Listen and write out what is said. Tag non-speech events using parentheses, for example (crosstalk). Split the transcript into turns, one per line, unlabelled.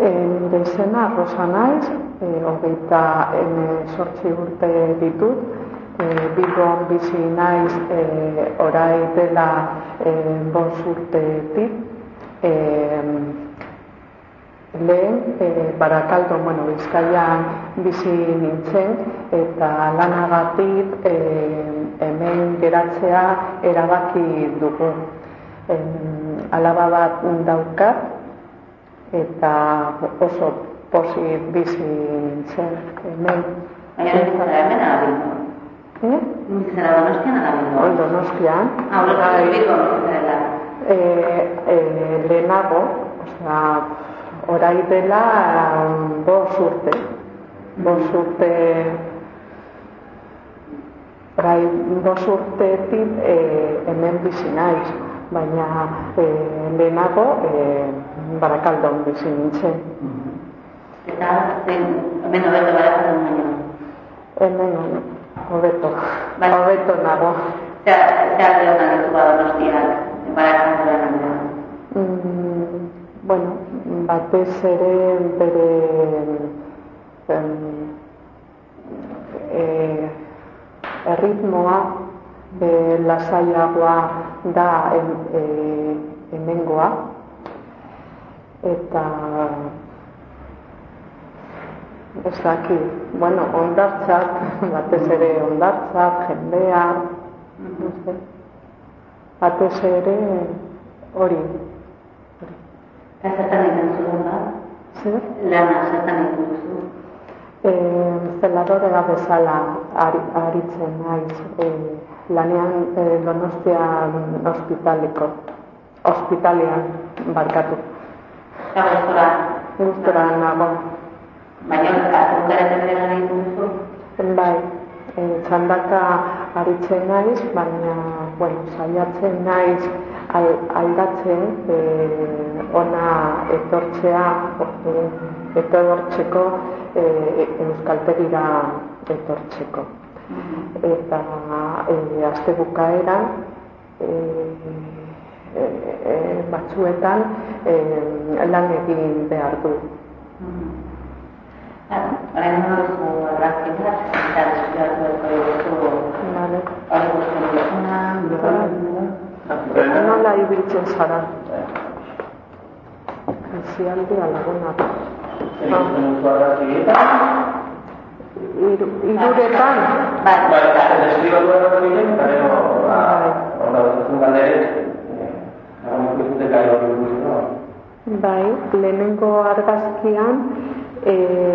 nire izena Rosa naiz, e, hogeita sortzi urte ditut, e, Bilbon bizi naiz e, orai dela e, bos urtetik, e, lehen e, barakaldo, bueno, bizkaian bizi nintzen, eta lanagatik e, hemen geratzea erabaki dugu. E, alaba bat daukat, eta oso posi bizi nintzen hemen.
Baina ez zara hemen alabildu.
Eh?
Ez zara donostian alabildu.
Hoi donostian.
Ah, hori
Bai.
zarbiko zara.
Eh, eh, lehenago, osea, orai dela um, bos urte. Bos urte Orai, bos urtetik eh, hemen bizi naiz, baina eh, lehenago eh, barakaldon bizi nintzen.
Eta hemen hobeto barakaldun baino.
Hemen, hobeto,
Bai.
hobeto nago.
Zer alde honan ditu ba donostian, barakaldun baino.
Mm, bueno, batez ere bere em, e, erritmoa e, lasaiagoa da em, e, hemengoa eta ez daki, bueno, ondartzak, (laughs) batez ere ondartzak, jendea, sé, batez ere hori,
Eta zertan egiten zuen ba?
zer?
Lana zertan egiten duzu.
E, zeladorea bezala ari, aritzen naiz e, lanean e, donostian ospitaliko ospitalean barkatu
Eta gustora.
gustora nago
Baina dela egiten duzu.
bai e, txandaka aritzen naiz baina bueno, saiatzen naiz al, aldatzen e, ona etortzea e, etortzeko e, euskaltegira etortzeko. Eta e, aste bukaeran e, e, batzuetan e, lan egin behar du.
Orain duzu argazkita, eta deskuratu duzu
Vale.
hori guztien duzuna,
Nola ibiltzen zara? Bizialdea iruretan?
Bai,
Bai, deskribatu behar egiten, eta gero, ba, horra dut hori guztien,
Bai, lehenengo argazkian, eh,